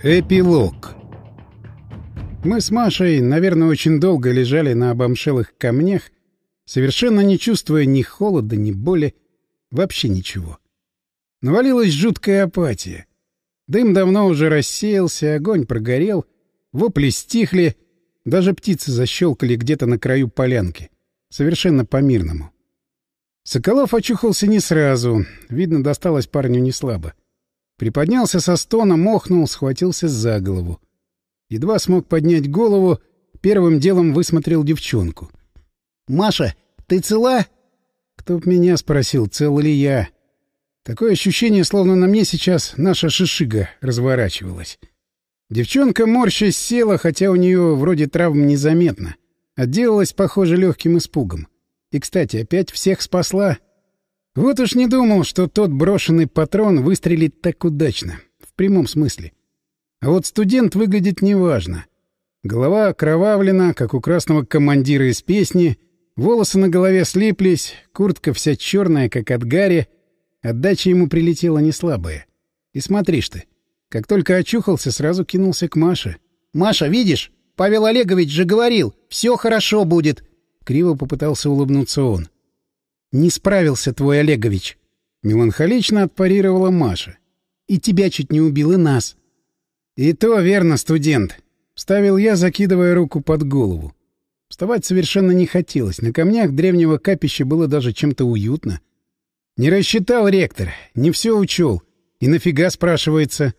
Эпилог Мы с Машей, наверное, очень долго лежали на обомшелых камнях, совершенно не чувствуя ни холода, ни боли, вообще ничего. Навалилась жуткая апатия. Дым давно уже рассеялся, огонь прогорел, вопли стихли, даже птицы защелкали где-то на краю полянки. Совершенно по-мирному. Соколов очухался не сразу. Видно, досталось парню не слабо. Приподнялся со стона, мохнул, схватился за голову. Едва смог поднять голову, первым делом высмотрел девчонку. «Маша, ты цела?» Кто б меня спросил, цел ли я. Такое ощущение, словно на мне сейчас наша шишига разворачивалась. Девчонка морщась села, хотя у нее вроде травм незаметно. Отделалась, похоже, легким испугом. И, кстати, опять всех спасла. Вот уж не думал, что тот брошенный патрон выстрелит так удачно. В прямом смысле. А вот студент выглядит неважно. Голова окровавлена, как у красного командира из песни, волосы на голове слиплись, куртка вся черная, как от гари. Отдача ему прилетела не слабая. И смотришь ты, как только очухался, сразу кинулся к Маше. «Маша, видишь? Павел Олегович же говорил, все хорошо будет!» Криво попытался улыбнуться он. Не справился твой Олегович. Меланхолично отпарировала Маша. И тебя чуть не убил, и нас. И то верно, студент. Вставил я, закидывая руку под голову. Вставать совершенно не хотелось. На камнях древнего капища было даже чем-то уютно. Не рассчитал ректор, не все учел. И нафига, спрашивается?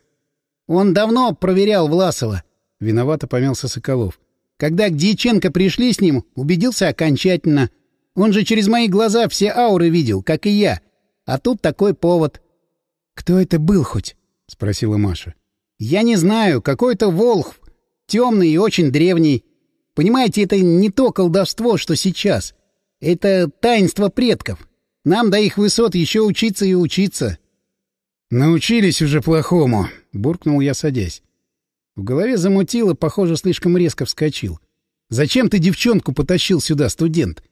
Он давно проверял Власова. Виновато помялся Соколов. Когда к Дьяченко пришли с ним, убедился окончательно — он же через мои глаза все ауры видел, как и я. А тут такой повод. — Кто это был хоть? — спросила Маша. — Я не знаю. Какой-то волхв. Темный и очень древний. Понимаете, это не то колдовство, что сейчас. Это таинство предков. Нам до их высот еще учиться и учиться. — Научились уже плохому, — буркнул я, садясь. В голове замутило, похоже, слишком резко вскочил. — Зачем ты девчонку потащил сюда, студент?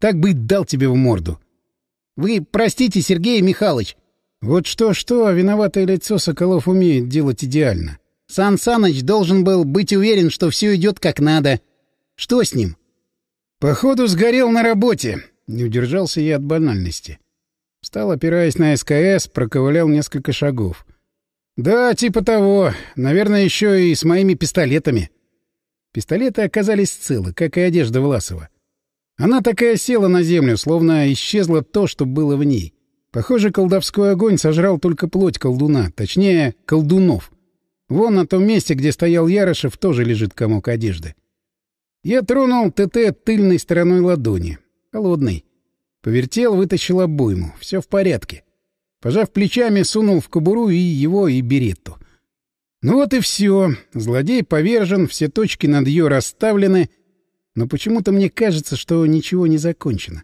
Так бы и дал тебе в морду. — Вы простите, Сергей Михайлович. Вот что-что, а виноватое лицо Соколов умеет делать идеально. Сан Саныч должен был быть уверен, что все идет как надо. Что с ним? Походу, сгорел на работе. Не удержался я от банальности. Встал, опираясь на СКС, проковылял несколько шагов. Да, типа того. Наверное, еще и с моими пистолетами. Пистолеты оказались целы, как и одежда Власова. Она такая села на землю, словно исчезло то, что было в ней. Похоже, колдовской огонь сожрал только плоть колдуна, точнее, колдунов. Вон на том месте, где стоял Ярошев, тоже лежит комок одежды. Я тронул ТТ тыльной стороной ладони. Холодный. Повертел, вытащил обойму. Все в порядке. Пожав плечами, сунул в кобуру и его, и беретту. Ну вот и все. Злодей повержен, все точки над ее расставлены — но почему-то мне кажется, что ничего не закончено.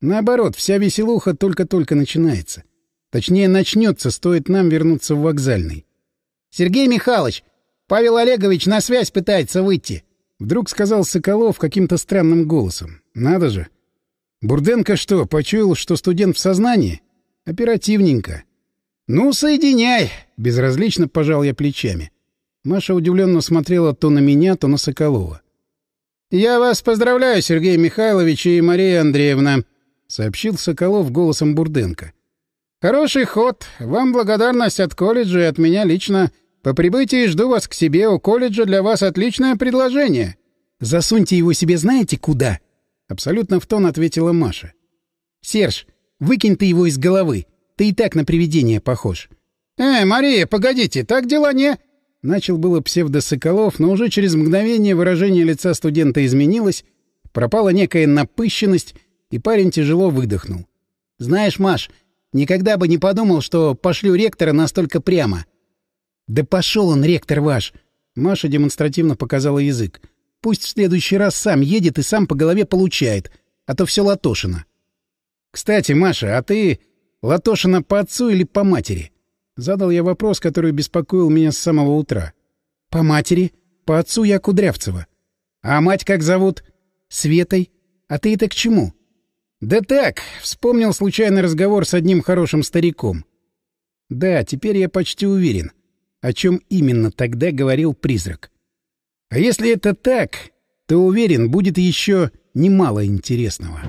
Наоборот, вся веселуха только-только начинается. Точнее, начнется, стоит нам вернуться в вокзальный. — Сергей Михайлович, Павел Олегович на связь пытается выйти. Вдруг сказал Соколов каким-то странным голосом. Надо же. Бурденко что, почуял, что студент в сознании? Оперативненько. Ну, соединяй. Безразлично пожал я плечами. Маша удивленно смотрела то на меня, то на Соколова. «Я вас поздравляю, Сергей Михайлович и Мария Андреевна», — сообщил Соколов голосом Бурденко. «Хороший ход. Вам благодарность от колледжа и от меня лично. По прибытии жду вас к себе. У колледжа для вас отличное предложение». «Засуньте его себе знаете куда?» — абсолютно в тон ответила Маша. «Серж, выкинь ты его из головы. Ты и так на привидение похож». «Э, Мария, погодите, так дела не...» Начал было псевдосоколов, но уже через мгновение выражение лица студента изменилось, пропала некая напыщенность, и парень тяжело выдохнул. «Знаешь, Маш, никогда бы не подумал, что пошлю ректора настолько прямо». «Да пошел он, ректор ваш!» Маша демонстративно показала язык. «Пусть в следующий раз сам едет и сам по голове получает, а то все Латошина». «Кстати, Маша, а ты Латошина по отцу или по матери?» Задал я вопрос, который беспокоил меня с самого утра. «По матери. По отцу я Кудрявцева. А мать как зовут?» «Светой. А ты это к чему?» «Да так, вспомнил случайный разговор с одним хорошим стариком». «Да, теперь я почти уверен. о чем именно тогда говорил призрак. А если это так, то, уверен, будет еще немало интересного.